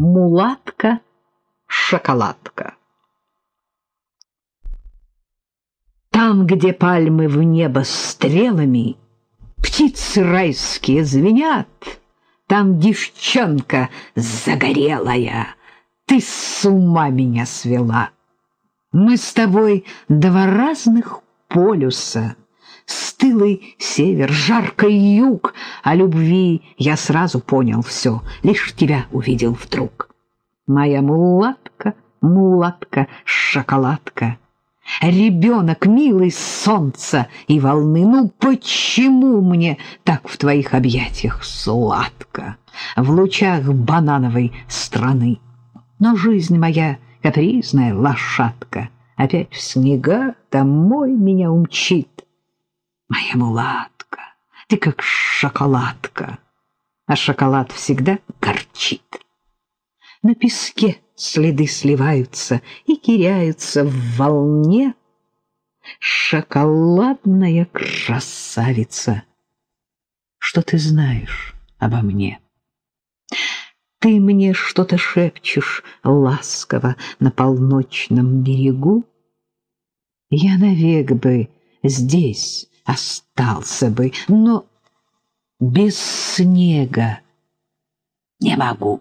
Мулатка-шоколадка. Там, где пальмы в небо стрелами, птицы райские звенят, там девчонка загорелая, ты с ума меня свела. Мы с тобой два разных полюса, стылый север, жаркий юг, о любви я сразу понял все, лишь тебя увидел вдруг. Моя мулатка, мулатка, шоколадка — ребенок милый солнца и волны. Ну почему мне так в твоих объятиях сладко, в лучах банановой страны? Но жизнь моя капризная лошадка опять в снега домой меня умчит. Моя мулатка, ты как шоколадка, а шоколад всегда горчит. На песке следы сливаются и теряются в волне. Шоколадная красавица, что ты знаешь обо мне? Ты мне что-то шепчешь ласково на полночном берегу. Я навек бы здесь остался бы, но без снега не могу.